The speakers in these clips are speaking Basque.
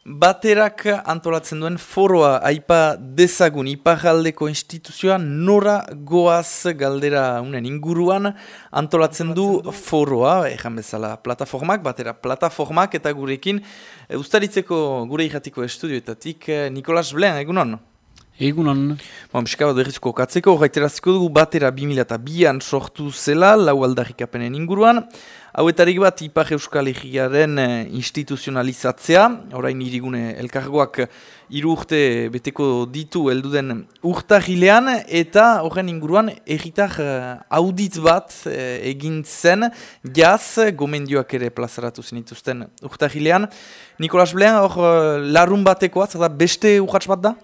Baterak antolatzen duen foroa aipa dezagun iparaldeko instituzioa nora goaz galdera unen inguruan antolatzen du foroa, ejan bezala plataformak, batera plataformak eta gurekin ustaritzeko gure irratiko estudioetatik Nikolas Blean, egunon? Egunon. Bon, Biskaba derrizko katzeko, horreiteraziko dugu batera 2002an sortu zela, lau aldarrikapenen inguruan. Hauetarik bat Ipar Euskal Egiaren eh, instituzionalizatzea, orain irigune elkargoak hiru urte beteko ditu elduden urtahilean, eta horren inguruan egitar eh, audit bat eh, egin zen, jaz, gomendioak ere plazaratu zenituzten urtahilean. Nikolas Blean, hor larun batekoa, beste urratz bat da?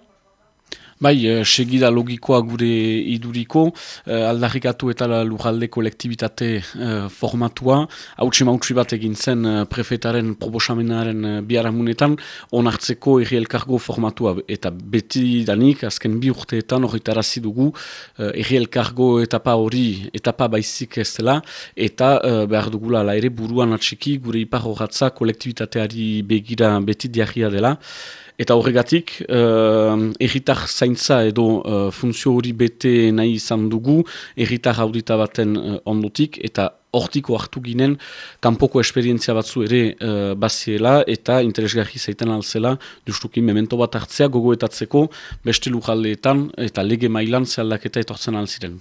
Bai, eh, segida logikoa gure iduriko, eh, aldarrikatu eta lujalde kolektibitate eh, formatua, hautsi mautsi bat egin zen eh, prefetaren probosamenaren eh, biharamunetan, onartzeko erri elkargo formatua, eta beti danik, azken bi urteetan horretarazi dugu, eh, erri elkargo etapa hori, etapa baizik ez dela, eta eh, behar dugula ere buruan atxiki, gure ipar horratza kolektibitateari begira beti diarria dela, Eta horregatik, uh, erritar zaintza edo uh, funtzio hori bete nahi izan dugu, erritar audita baten uh, ondotik, eta hortiko hartu ginen, kanpoko esperientzia batzu ere uh, baziela, eta interesgarri zaiten alzela, justuki memento bat hartzea gogoetatzeko, beste lujaldeetan, eta lege mailan zealdaketa etortzen alziren.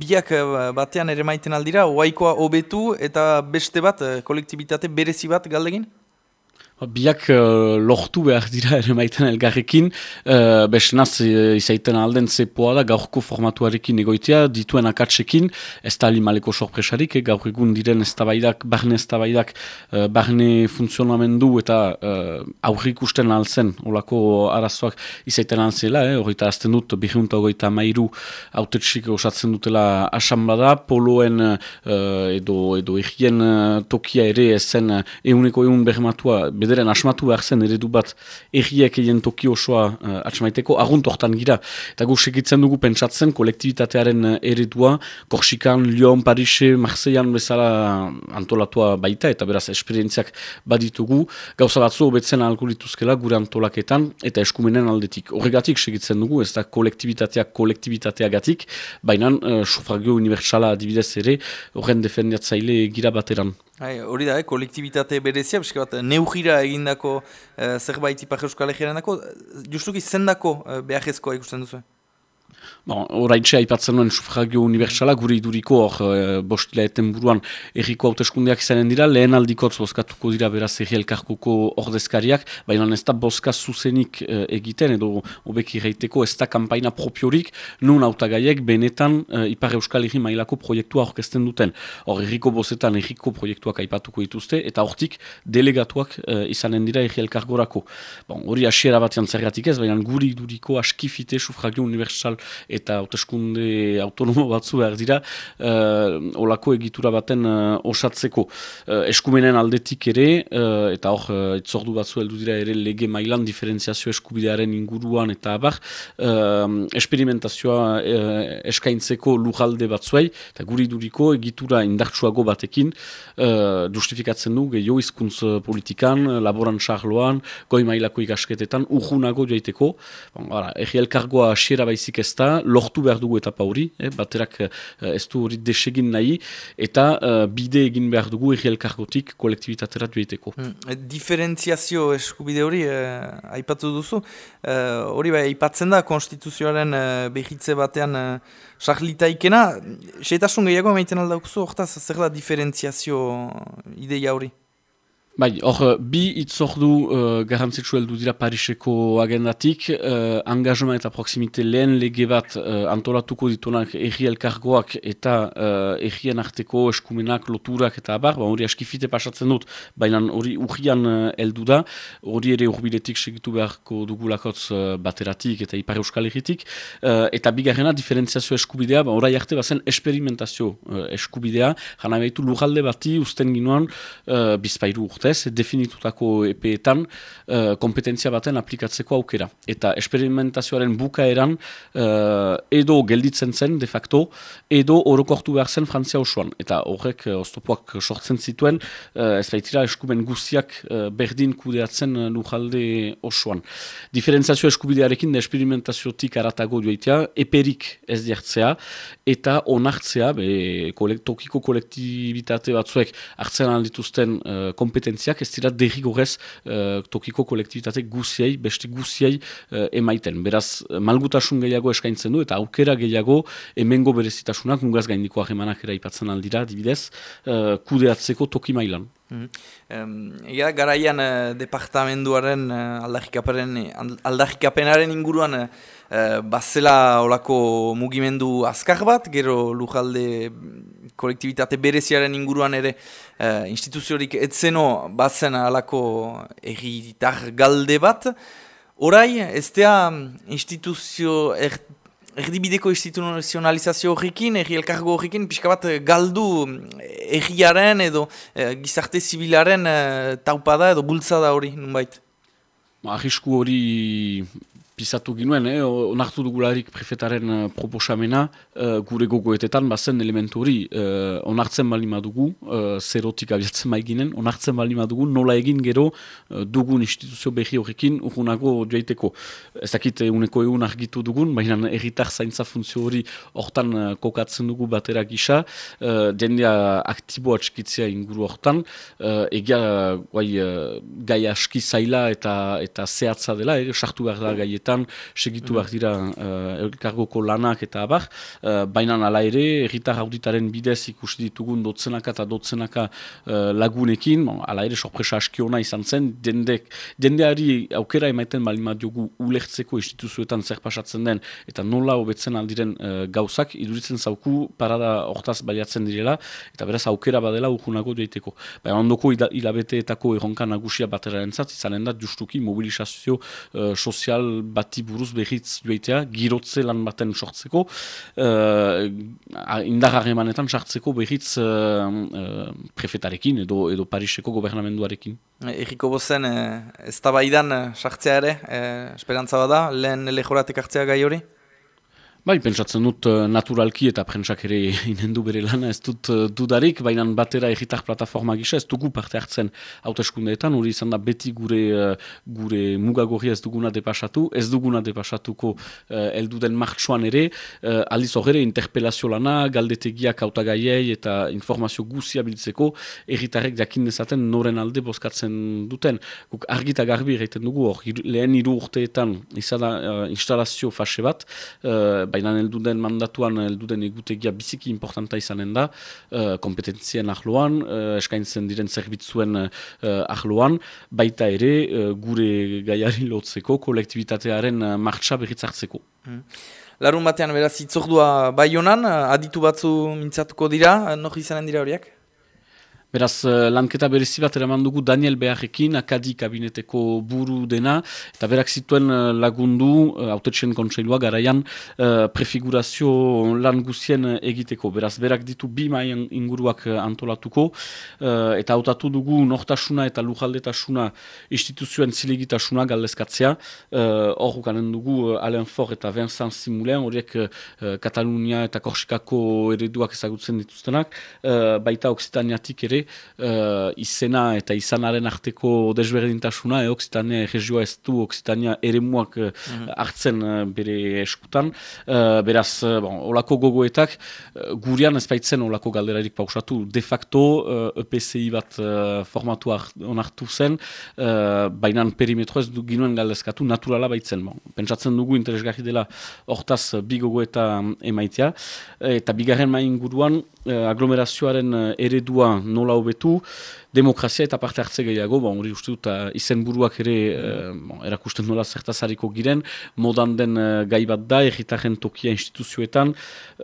Biak batean ere maiten aldira, oaikoa hobetu eta beste bat, kolektibitate berezi bat galdegin? Biak uh, lortu behar dira ere maiten elgarrekin, uh, besnaz uh, izaiten alden zepoa da gaurko formatuarekin egoitea, dituen akatsekin, ez da alimaleko sorpresarik, eh, gaur egun diren ez tabaidak, barne ez tabaidak, uh, barne funtzionamendu eta uh, aurrik usten alzen, olako arazoak izaiten alzela, eh, horita azten dut, bihiunta ogoita mairu autetxik osatzen dutela asamblada, poloen uh, edo, edo egien uh, tokia ere ezen uh, euneko eun behematua, bederen asmatu behar zen eredu bat erriek egin toki osoa uh, atxamaiteko, hortan gira. Eta gu segitzen dugu pentsatzen kolektibitatearen uh, eredua, Korsikan, Lyon, Parise, Marseillan bezala antolatua baita, eta beraz esperientziak baditugu, gauza batzu hobetzen alkoholituzkela gure antolaketan, eta eskumenen aldetik. Horregatik segitzen dugu, ez da kolektibitateak kolektibitateagatik, baina uh, sufragio unibertsala adibidez ere, horren defendiatzaile gira bateran. Hori da, eh, kolektibitate berezia, biska bat, neugira egindako eh, zerbait ipar euskal egiaren dako, justuki zendako eh, behar ikusten duzu? Bon, Horaitxe haipatzen nuen sufragio unibertsala, gure iduriko hor e, bostila eten buruan erriko hauteskundeak izanen dira, lehen aldikotz bozkatuko dira beraz erri elkarkuko ordezkariak, baina ez da bozka zuzenik e, egiten, edo obeki reiteko ez da kampaina propiorik, nun autagaiek benetan e, Ipar Euskal Herri mailako proiektua orkesten duten. Hor erriko bozetan erriko proiektuak aipatuko dituzte, eta hortik delegatuak e, izanen dira erri elkargorako. Bon, hori asiera batean zergatik ez, baina gure iduriko askifite sufragio unibertsal eta hauteskunde autonomo batzu behar dira uh, olako egitura baten uh, osatzeko uh, eskumenen aldetik ere uh, eta hor uh, itzordu batzu heldu dira ere lege mailan diferentziazio eskubidearen inguruan eta abar uh, esperimentazioa uh, eskaintzeko lujalde batzuei eta guri duriko egitura indartsuago batekin uh, justifikatzen du gehiago izkuntz politikan, laborantxarloan, goi mailako ikasketetan, urgunago joaiteko. Bon, Egi elkargoa asiera baizik ez da, lortu behar dugu etapa hori, eh, baterak eh, ez du hori desegin nahi, eta eh, bide egin behar dugu erri elkargotik kolektibitatera dueteko. Hmm. Diferentziazio eskubide hori, eh, aipatu duzu, eh, hori bai, aipatzen da konstituzioaren eh, behitze batean eh, sahlitaikena, seetasun gehiago maiten aldaukuzu, hortaz, zer da diferentziazio ideia hori? Bai, hor, bi itzordu uh, garrantzitsu heldu dira Pariseko agendatik, uh, engagement eta proximite lehen lege bat uh, antolatuko ditunak erri elkargoak eta uh, errien arteko eskumenak, loturak eta abar, ba, hori askifite pasatzen dut, baina hori urrian uh, heldu da, hori ere urbiletik segitu beharko dugulakotz uh, bateratik eta ipar euskal erritik, uh, eta bigarrena diferentziazio eskubidea, ba, orai arte bazen esperimentazio uh, eskubidea, jana behitu lujalde bati usten ginoan uh, bizpairu urte, urtez, definitutako epeetan uh, kompetentzia baten aplikatzeko aukera. Eta esperimentazioaren bukaeran uh, edo gelditzen zen, de facto, edo orokortu behar zen Frantzia osoan. Eta horrek uh, oztopoak sortzen zituen, uh, ez baitira eskuben guziak uh, berdin kudeatzen uh, lujalde osoan. Diferenziazio eskubidearekin da esperimentaziotik aratago duetea, eperik ez diartzea, eta onartzea, be, tokiko kolektibitate batzuek hartzen dituzten uh, kompetentziak ez dira derrigorez uh, tokiko kolektibitate guziei, beste guziei uh, emaiten. Beraz, malgutasun gehiago eskaintzen du eta aukera gehiago emengo berezitasunak ungaz gaindiko ahemanak eraipatzen aldira, dibidez, uh, kudeatzeko toki mailan. Mm -hmm. garaian uh, departamenduaren uh, aldarrikapenaren inguruan uh, bazela olako mugimendu azkar bat, gero lujalde kolektibitate bereziaren inguruan ere uh, instituziorik etzeno bazen alako egitar galde bat. Horai, ez da instituzio er, erdibideko instituzionalizazio horrekin, erri elkargo horrekin, pixka bat galdu erriaren edo e, gizarte zibilaren e, taupada edo bultzada hori, nunbait? Arrisku hori pisatu ginuen, eh? onartu dugularik prefetaren uh, proposamena uh, gure gogoetetan bazen elementu hori uh, onartzen bali madugu, uh, zerotik abiatzen maiginen, onartzen bali madugu nola egin gero uh, dugun instituzio behi horrekin urgunago joaiteko. Ez dakit uneko egun argitu dugun, baina erritar zaintza funtzio hori hortan uh, kokatzen dugu batera gisa, uh, jendea aktiboa txikitzea inguru hortan, uh, egia uh, gai aski zaila eta eta zehatza dela, eh? sartu behar da gaietan segitu behar dira uh, elkargoko lanak eta abar, uh, baina ala ere, erritar auditaren bidez ikusi ditugun dotzenaka eta dotzenaka uh, lagunekin, bon, ala ere sorpresa askiona izan zen, dendek, dendeari aukera emaiten balima diogu ulertzeko instituzioetan zer pasatzen den, eta nola hobetzen aldiren uh, gauzak, iduritzen zauku parada hortaz baliatzen direla, eta beraz aukera badela urgunago dueteko. Baina ondoko hilabeteetako erronka nagusia bateraren zat, izanen da justuki mobilizazio uh, sozial bati buruz behitz joitea, girotze lan baten sortzeko, uh, indar sartzeko behitz uh, uh, prefetarekin edo, edo Pariseko gobernamenduarekin. Eriko bozen, ez tabaidan sartzea ere, esperantza bada, lehen lehoratek hartzea gai hori? Bai, pentsatzen dut uh, naturalki eta prentsak ere inendu bere lana ez dut uh, dudarik, baina batera egitar plataforma gisa ez dugu parte hartzen hauteskundeetan, hori izan da beti gure uh, gure mugagorri ez duguna depasatu, ez duguna depasatuko uh, elduden martxoan ere, uh, aldiz horre interpelazio lana, galdetegiak hautagaiei eta informazio guzia biltzeko, egitarek jakin dezaten noren alde bozkatzen duten. Guk argita garbi egiten dugu hor, lehen hiru urteetan izan da uh, instalazio fase bat, uh, baina elduden mandatuan elduden egutegia biziki importanta izanen da, uh, kompetentzien ahloan, uh, eskaintzen diren zerbitzuen uh, ahloan, baita ere gure gaiari lotzeko, kolektibitatearen uh, martxa berritzartzeko. Hmm. Larun batean beraz itzordua bai honan, aditu batzu mintzatuko dira, nohi izanen dira horiak? Beraz, uh, lanketa berezi bat eraman dugu Daniel Beharrekin, akadi kabineteko buru dena, eta berak zituen uh, lagundu, uh, autetxen kontseilua garaian, prefigurazio lan guzien egiteko. Beraz, berak ditu bi maien inguruak antolatuko, eta hautatu dugu nortasuna eta lujaldetasuna instituzioen zilegitasuna galdezkatzea. Hor ganen dugu Alain Fort eta Vincent Simulen, horiek Katalunia eta Korsikako ereduak ezagutzen dituztenak, baita Oksitaniatik ere, uh, izena eta izanaren arteko desberdintasuna, e, Oksitania regioa ez du Oksitania ere muak uh, mhm. hartzen uh, bere eskutan. Uh, beraz, bon, olako gogoetak, gurian ez baitzen olako galderarik pausatu, de facto uh, EPCI bat uh, formatu onartu zen, uh, baina perimetro ez du ginuen galdezkatu, naturala baitzen. Bon, pentsatzen dugu interesgarri dela hortaz bi gogoeta emaitea, eta bigarren main guruan, aglomerazioaren eredua nola hobetu, demokrazia eta parte hartze gehiago, bon, hori uste dut, uh, izen buruak ere uh, erakusten nola zertazariko giren, modan den uh, gai bat da, erritaren tokia instituzioetan,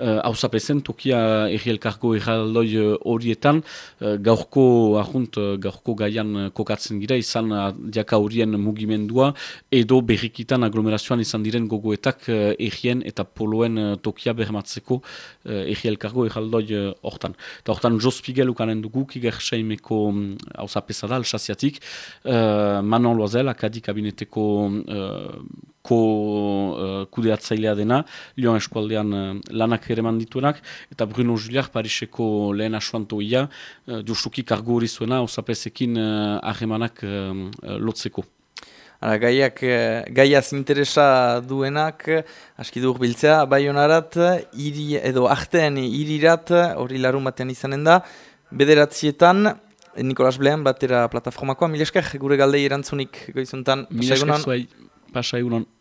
hau uh, tokia errielkargo erraldoi horietan, uh, gaurko ahunt, uh, gaurko gaian kokatzen gira, izan uh, horien mugimendua, edo berrikitan aglomerazioan izan diren gogoetak uh, errien eta poloen uh, tokia bermatzeko uh, errielkargo erraldoi hortan. Eta hortan, Jos Pigel ukanen dugu, kigerseimeko hau zapesa da, alsaziatik, uh, Manon Loazel, akadi kabineteko uh, ko uh, kudeatzailea dena, Lyon eskualdean uh, lanak ere mandituenak, eta Bruno Juliak Pariseko lehen asuantoia, uh, justuki kargo hori zuena, hau zapezekin uh, ahemanak uh, lotzeko. Ara, gaiak, gaiaz interesa duenak, aski dur biltzea, bai honarat, edo artean irirat, hori larun batean izanen da, Bederatzietan, Nikolas Blean, batera plataformakoa, mileskak, gure galdei erantzunik goizuntan. Mileskak zuai, pasai unon.